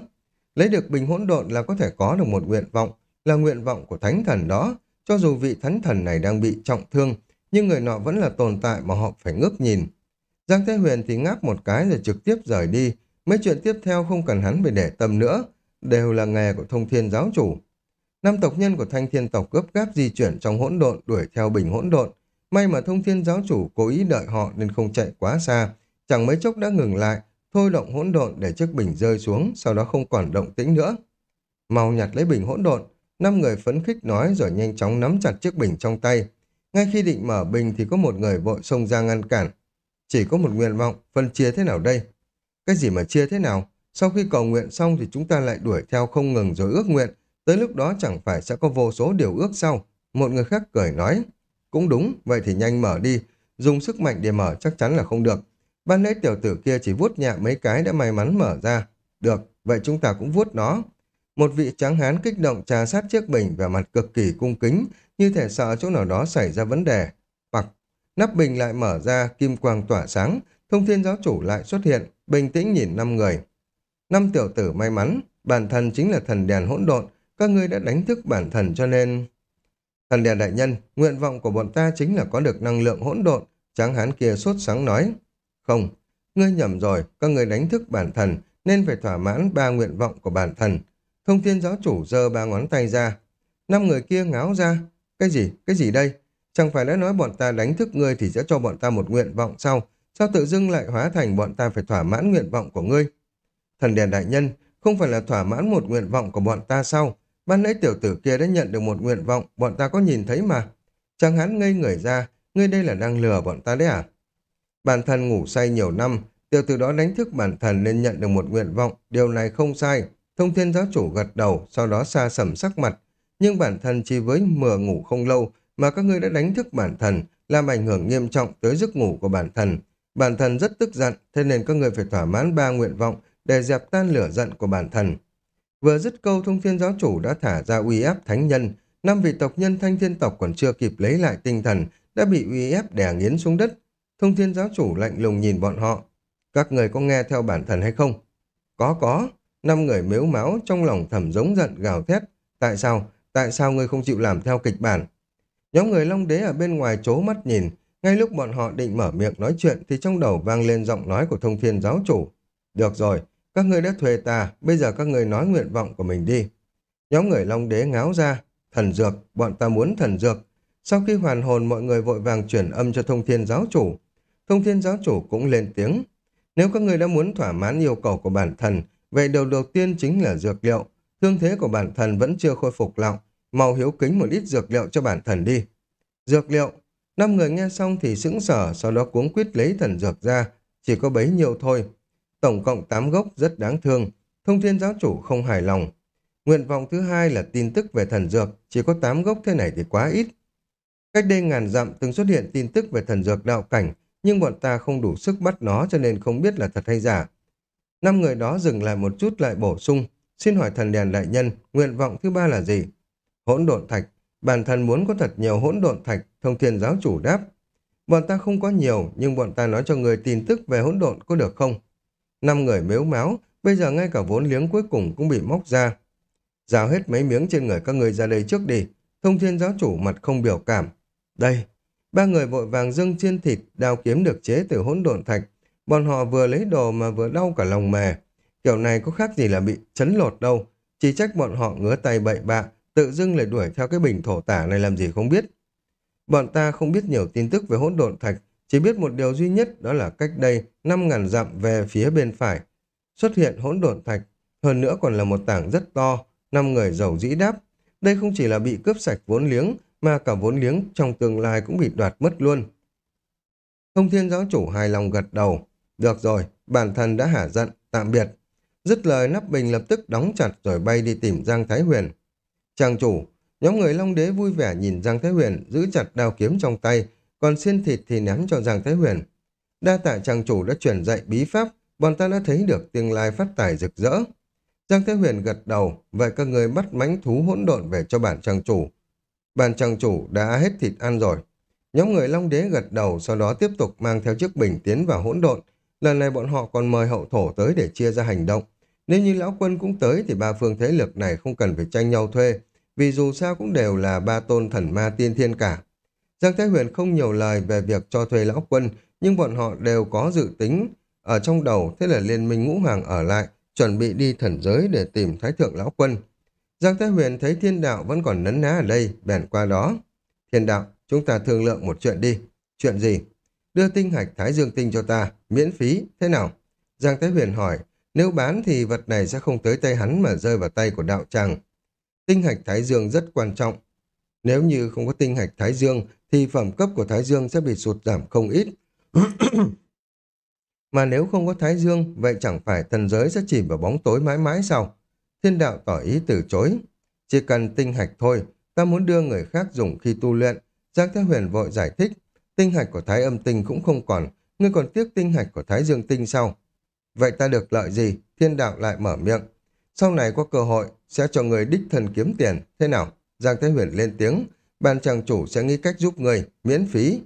Lấy được bình hỗn độn là có thể có được một nguyện vọng, là nguyện vọng của thánh thần đó. Cho dù vị thánh thần này đang bị trọng thương, nhưng người nọ vẫn là tồn tại mà họ phải ngước nhìn. Giang Thế Huyền thì ngáp một cái rồi trực tiếp rời đi. Mấy chuyện tiếp theo không cần hắn phải để tâm nữa, đều là nghề của thông thiên giáo chủ. Năm tộc nhân của thanh thiên tộc gấp gáp di chuyển trong hỗn độn đuổi theo bình hỗn độn. May mà thông thiên giáo chủ cố ý đợi họ nên không chạy quá xa, chẳng mấy chốc đã ngừng lại, thôi động hỗn độn để chiếc bình rơi xuống, sau đó không còn động tĩnh nữa. Mau nhặt lấy bình hỗn độn, năm người phấn khích nói rồi nhanh chóng nắm chặt chiếc bình trong tay. Ngay khi định mở bình thì có một người vội xông ra ngăn cản. Chỉ có một nguyện vọng, phân chia thế nào đây? Cái gì mà chia thế nào? Sau khi cầu nguyện xong thì chúng ta lại đuổi theo không ngừng rồi ước nguyện. Tới lúc đó chẳng phải sẽ có vô số điều ước sau. Một người khác cười nói. Cũng đúng, vậy thì nhanh mở đi. Dùng sức mạnh để mở chắc chắn là không được. Ban nãy tiểu tử kia chỉ vuốt nhẹ mấy cái đã may mắn mở ra. Được, vậy chúng ta cũng vuốt nó. Một vị tráng hán kích động trà sát chiếc bình và mặt cực kỳ cung kính, như thể sợ chỗ nào đó xảy ra vấn đề. Nắp bình lại mở ra, kim quang tỏa sáng, thông thiên giáo chủ lại xuất hiện, bình tĩnh nhìn năm người. Năm tiểu tử may mắn, bản thân chính là thần đèn hỗn độn, các ngươi đã đánh thức bản thần cho nên... Thần đèn đại nhân, nguyện vọng của bọn ta chính là có được năng lượng hỗn độn, tráng hán kia sốt sáng nói. Không, ngươi nhầm rồi, các ngươi đánh thức bản thần, nên phải thỏa mãn ba nguyện vọng của bản thần. Thông thiên giáo chủ giơ ba ngón tay ra. Năm người kia ngáo ra. Cái gì? Cái gì đây? Chẳng phải đã nói bọn ta đánh thức ngươi thì sẽ cho bọn ta một nguyện vọng sau. Sao tự dưng lại hóa thành bọn ta phải thỏa mãn nguyện vọng của ngươi? Thần đèn đại nhân, không phải là thỏa mãn một nguyện vọng của bọn ta sao? Ban nãy tiểu tử kia đã nhận được một nguyện vọng, bọn ta có nhìn thấy mà. Chẳng hắn ngây người ra, ngươi đây là đang lừa bọn ta đấy à? Bản thân ngủ say nhiều năm, tiểu tử đó đánh thức bản thân nên nhận được một nguyện vọng, điều này không sai. Thông thiên giáo chủ gật đầu, sau đó xa sầm sắc mặt. Nhưng bản thân chỉ với mừa ngủ không lâu mà các ngươi đã đánh thức bản thân, làm ảnh hưởng nghiêm trọng tới giấc ngủ của bản thân. Bản thân rất tức giận, thế nên các ngươi phải thỏa mãn ba nguyện vọng để dẹp tan lửa giận của bản thân. Vừa dứt câu thông thiên giáo chủ đã thả ra uy áp thánh nhân, năm vị tộc nhân thanh thiên tộc còn chưa kịp lấy lại tinh thần, đã bị uy ép đè nghiến xuống đất. Thông thiên giáo chủ lạnh lùng nhìn bọn họ. Các người có nghe theo bản thân hay không? Có có. Năm người mếu máu trong lòng thầm giống giận gào thét. Tại sao? Tại sao ngươi không chịu làm theo kịch bản? Nhóm người Long Đế ở bên ngoài chố mắt nhìn. Ngay lúc bọn họ định mở miệng nói chuyện thì trong đầu vang lên giọng nói của thông thiên giáo chủ. Được rồi, các ngươi đã thuê ta, bây giờ các ngươi nói nguyện vọng của mình đi. Nhóm người Long Đế ngáo ra. Thần dược, bọn ta muốn thần dược. Sau khi hoàn hồn mọi người vội vàng chuyển âm cho thông thiên giáo chủ. Thông thiên giáo chủ cũng lên tiếng. Nếu các ngươi đã muốn thỏa mãn yêu cầu của bản thân, vậy điều đầu tiên chính là dược liệu. Thương thế của bản thân vẫn chưa khôi phục lọng. Mau hiếu kính một ít dược liệu cho bản thần đi. Dược liệu. Năm người nghe xong thì sững sở, sau đó cuống quyết lấy thần dược ra. Chỉ có bấy nhiêu thôi. Tổng cộng 8 gốc rất đáng thương. Thông thiên giáo chủ không hài lòng. Nguyện vọng thứ hai là tin tức về thần dược. Chỉ có 8 gốc thế này thì quá ít. Cách đây ngàn dặm từng xuất hiện tin tức về thần dược đạo cảnh, nhưng bọn ta không đủ sức bắt nó cho nên không biết là thật hay giả. Năm người đó dừng lại một chút lại bổ sung. Xin hỏi thần đèn đại nhân, nguyện vọng thứ ba là gì? Hỗn độn thạch. Bản thân muốn có thật nhiều hỗn độn thạch, thông thiên giáo chủ đáp. Bọn ta không có nhiều, nhưng bọn ta nói cho người tin tức về hỗn độn có được không? Năm người mếu máu, bây giờ ngay cả vốn liếng cuối cùng cũng bị móc ra. Giao hết mấy miếng trên người các người ra đây trước đi. Thông thiên giáo chủ mặt không biểu cảm. Đây, ba người vội vàng dâng chiên thịt, đao kiếm được chế từ hỗn độn thạch. Bọn họ vừa lấy đồ mà vừa đau cả lòng mề. Kiểu này có khác gì là bị chấn lột đâu. Chỉ trách bọn họ ngứa tay bậy bạ, tự dưng lại đuổi theo cái bình thổ tả này làm gì không biết. Bọn ta không biết nhiều tin tức về hỗn độn thạch, chỉ biết một điều duy nhất đó là cách đây 5.000 dặm về phía bên phải. Xuất hiện hỗn độn thạch, hơn nữa còn là một tảng rất to, năm người giàu dĩ đáp. Đây không chỉ là bị cướp sạch vốn liếng, mà cả vốn liếng trong tương lai cũng bị đoạt mất luôn. Thông thiên giáo chủ hài lòng gật đầu. Được rồi, bản thân đã hả giận, tạm biệt. Dứt lời nắp bình lập tức đóng chặt rồi bay đi tìm Giang Thái Huyền. Chàng chủ, nhóm người Long Đế vui vẻ nhìn Giang Thái Huyền giữ chặt đao kiếm trong tay, còn xiên thịt thì ném cho Giang Thái Huyền. Đa tạ chàng chủ đã truyền dạy bí pháp, bọn ta đã thấy được tương lai phát tài rực rỡ. Giang Thái Huyền gật đầu, vậy các người bắt mánh thú hỗn độn về cho bản trang chủ. Bản trang chủ đã hết thịt ăn rồi. Nhóm người Long Đế gật đầu, sau đó tiếp tục mang theo chiếc bình tiến vào hỗn độn. Lần này bọn họ còn mời hậu thổ tới để chia ra hành động. Nếu như lão quân cũng tới thì ba phương thế lực này không cần phải tranh nhau thuê, vì dù sao cũng đều là ba tôn thần ma tiên thiên cả. Giang Thái Huyền không nhiều lời về việc cho thuê lão quân, nhưng bọn họ đều có dự tính ở trong đầu, thế là liên minh ngũ hoàng ở lại, chuẩn bị đi thần giới để tìm Thái Thượng lão quân. Giang Thái Huyền thấy thiên đạo vẫn còn nấn ná ở đây, bèn qua đó. Thiên đạo, chúng ta thương lượng một chuyện đi. Chuyện gì? Đưa tinh hạch Thái Dương Tinh cho ta, miễn phí, thế nào? Giang Thái Huyền hỏi, nếu bán thì vật này sẽ không tới tay hắn mà rơi vào tay của đạo tràng. Tinh hạch Thái Dương rất quan trọng. Nếu như không có tinh hạch Thái Dương thì phẩm cấp của Thái Dương sẽ bị sụt giảm không ít. mà nếu không có Thái Dương, vậy chẳng phải thần giới sẽ chìm vào bóng tối mãi mãi sao? Thiên đạo tỏ ý từ chối. Chỉ cần tinh hạch thôi, ta muốn đưa người khác dùng khi tu luyện. Giang Thế Huyền vội giải thích, tinh hạch của Thái âm tinh cũng không còn, ngươi còn tiếc tinh hạch của Thái Dương tinh sao? Vậy ta được lợi gì? Thiên đạo lại mở miệng. Sau này có cơ hội, sẽ cho người đích thần kiếm tiền. Thế nào? Giang Thế Huyền lên tiếng. Ban chàng chủ sẽ nghĩ cách giúp người, miễn phí.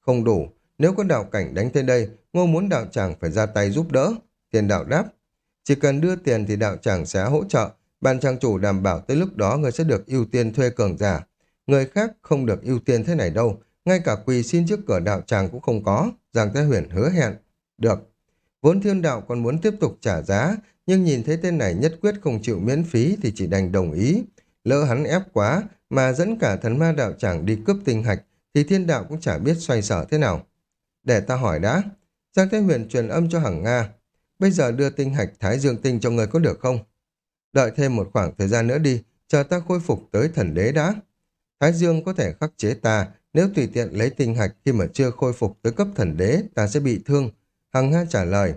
Không đủ. Nếu có đạo cảnh đánh tới đây, ngô muốn đạo tràng phải ra tay giúp đỡ. Thiên đạo đáp. Chỉ cần đưa tiền thì đạo tràng sẽ hỗ trợ. Ban trang chủ đảm bảo tới lúc đó người sẽ được ưu tiên thuê cường giả. Người khác không được ưu tiên thế này đâu. Ngay cả quỳ xin trước cửa đạo tràng cũng không có. Giang Thế Huyền hứa hẹn. Được, Vốn thiên đạo còn muốn tiếp tục trả giá, nhưng nhìn thấy tên này nhất quyết không chịu miễn phí thì chỉ đành đồng ý. Lỡ hắn ép quá, mà dẫn cả thần ma đạo chẳng đi cướp tinh hạch, thì thiên đạo cũng chả biết xoay sở thế nào. Để ta hỏi đã. Giang Thế Huyền truyền âm cho Hằng Nga. Bây giờ đưa tinh hạch Thái Dương Tinh cho người có được không? Đợi thêm một khoảng thời gian nữa đi, chờ ta khôi phục tới thần đế đã. Thái Dương có thể khắc chế ta, nếu tùy tiện lấy tinh hạch khi mà chưa khôi phục tới cấp thần đế, ta sẽ bị thương. Hằng Nga trả lời,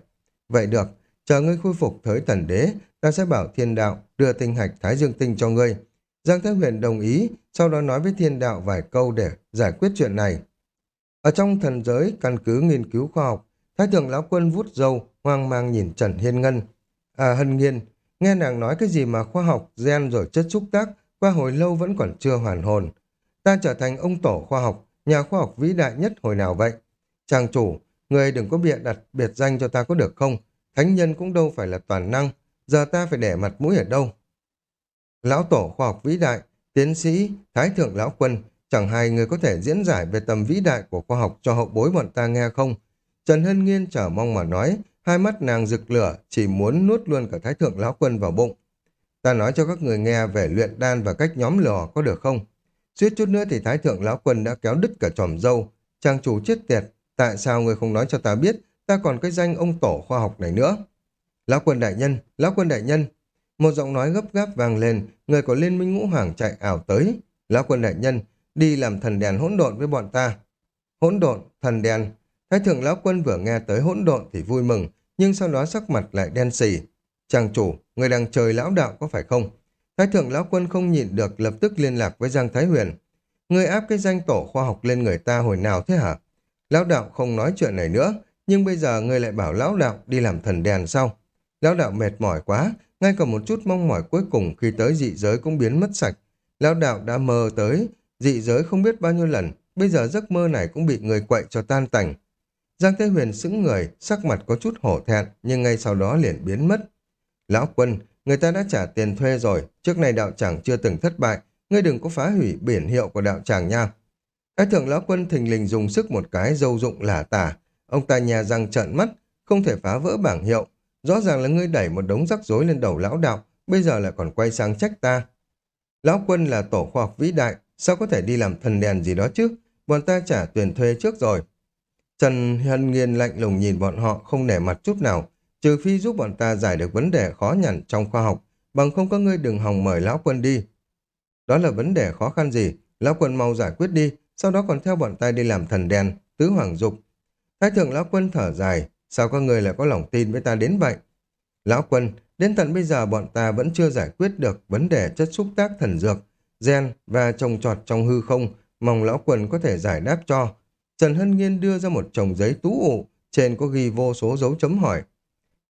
vậy được, chờ ngươi khôi phục thới tần đế, ta sẽ bảo thiên đạo đưa tinh hạch Thái Dương Tinh cho ngươi. Giang Thái Huyền đồng ý, sau đó nói với thiên đạo vài câu để giải quyết chuyện này. Ở trong thần giới, căn cứ nghiên cứu khoa học, Thái thượng lão quân vút dâu, hoang mang nhìn Trần Hiên Ngân. À Hân Nghiên, nghe nàng nói cái gì mà khoa học, gen rồi chất xúc tác, qua hồi lâu vẫn còn chưa hoàn hồn. Ta trở thành ông tổ khoa học, nhà khoa học vĩ đại nhất hồi nào vậy? Chàng chủ, Người đừng có bịa đặt biệt danh cho ta có được không? Thánh nhân cũng đâu phải là toàn năng. Giờ ta phải để mặt mũi ở đâu? Lão tổ khoa học vĩ đại, tiến sĩ, thái thượng lão quân, chẳng hay người có thể diễn giải về tầm vĩ đại của khoa học cho hậu bối bọn ta nghe không? Trần Hân Nghiên chờ mong mà nói, hai mắt nàng rực lửa, chỉ muốn nuốt luôn cả thái thượng lão quân vào bụng. Ta nói cho các người nghe về luyện đan và cách nhóm lò có được không? Suýt chút nữa thì thái thượng lão quân đã kéo đứt cả tròm dâu. Trang chủ chết tiệt, Tại sao người không nói cho ta biết, ta còn cái danh ông tổ khoa học này nữa? Lão quân đại nhân, lão quân đại nhân. Một giọng nói gấp gáp vang lên, người của liên minh ngũ hoàng chạy ảo tới. Lão quân đại nhân, đi làm thần đèn hỗn độn với bọn ta. Hỗn độn, thần đèn. Thái thượng lão quân vừa nghe tới hỗn độn thì vui mừng, nhưng sau đó sắc mặt lại đen xì. Chàng chủ, người đang chơi lão đạo có phải không? Thái thượng lão quân không nhịn được lập tức liên lạc với Giang Thái Huyền. Người áp cái danh tổ khoa học lên người ta hồi nào thế hả? Lão đạo không nói chuyện này nữa, nhưng bây giờ ngươi lại bảo lão đạo đi làm thần đèn sau. Lão đạo mệt mỏi quá, ngay cả một chút mong mỏi cuối cùng khi tới dị giới cũng biến mất sạch. Lão đạo đã mơ tới dị giới không biết bao nhiêu lần, bây giờ giấc mơ này cũng bị người quậy cho tan tành. Giang Thế Huyền sững người, sắc mặt có chút hổ thẹn, nhưng ngay sau đó liền biến mất. Lão quân, người ta đã trả tiền thuê rồi, trước này đạo tràng chưa từng thất bại, ngươi đừng có phá hủy biển hiệu của đạo tràng nha. Thái thượng lão quân thình lình dùng sức một cái dâu dụng lả tả, ông ta nhà răng trợn mắt, không thể phá vỡ bảng hiệu. Rõ ràng là ngươi đẩy một đống rắc rối lên đầu lão đạo, bây giờ lại còn quay sang trách ta. Lão quân là tổ khoa học vĩ đại, sao có thể đi làm thần đèn gì đó chứ? Bọn ta trả tiền thuê trước rồi. Trần Hân Nghiên lạnh lùng nhìn bọn họ không nể mặt chút nào, trừ phi giúp bọn ta giải được vấn đề khó nhằn trong khoa học, bằng không có ngươi đừng hòng mời lão quân đi. Đó là vấn đề khó khăn gì, lão quân mau giải quyết đi, sau đó còn theo bọn tay đi làm thần đèn, tứ hoàng dục. Thái thượng lão quân thở dài, sao các người lại có lòng tin với ta đến vậy? Lão quân, đến tận bây giờ bọn ta vẫn chưa giải quyết được vấn đề chất xúc tác thần dược, gen và trồng trọt trong hư không, mong lão quân có thể giải đáp cho. Trần Hân Nghiên đưa ra một chồng giấy tú ụ, trên có ghi vô số dấu chấm hỏi.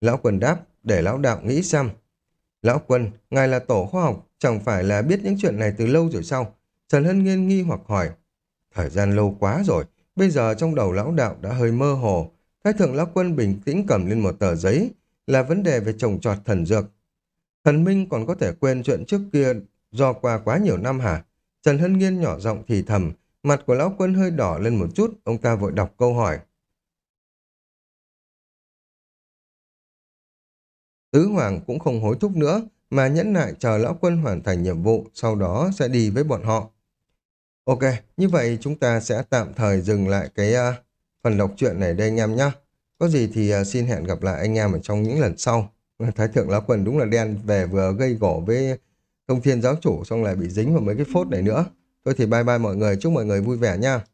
Lão quân đáp, để lão đạo nghĩ xem. Lão quân, ngài là tổ khoa học, chẳng phải là biết những chuyện này từ lâu rồi sao? Trần Hân Nghiên nghi hoặc hỏi. Thời gian lâu quá rồi, bây giờ trong đầu lão đạo đã hơi mơ hồ. Thái thượng lão quân bình tĩnh cầm lên một tờ giấy, là vấn đề về trồng trọt thần dược. Thần Minh còn có thể quên chuyện trước kia do qua quá nhiều năm hả? Trần Hân Nghiên nhỏ giọng thì thầm, mặt của lão quân hơi đỏ lên một chút, ông ta vội đọc câu hỏi. Tứ Hoàng cũng không hối thúc nữa, mà nhẫn nại chờ lão quân hoàn thành nhiệm vụ, sau đó sẽ đi với bọn họ. Ok, như vậy chúng ta sẽ tạm thời dừng lại cái uh, phần đọc truyện này đây anh em nhé. Có gì thì uh, xin hẹn gặp lại anh em ở trong những lần sau. Thái thượng lão quần đúng là đen về vừa gây gỗ với thông thiên giáo chủ xong lại bị dính vào mấy cái phốt này nữa. Thôi thì bye bye mọi người, chúc mọi người vui vẻ nha.